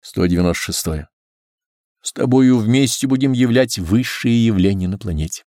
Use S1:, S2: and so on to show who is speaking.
S1: 196. С тобою вместе будем являть высшие явления на планете.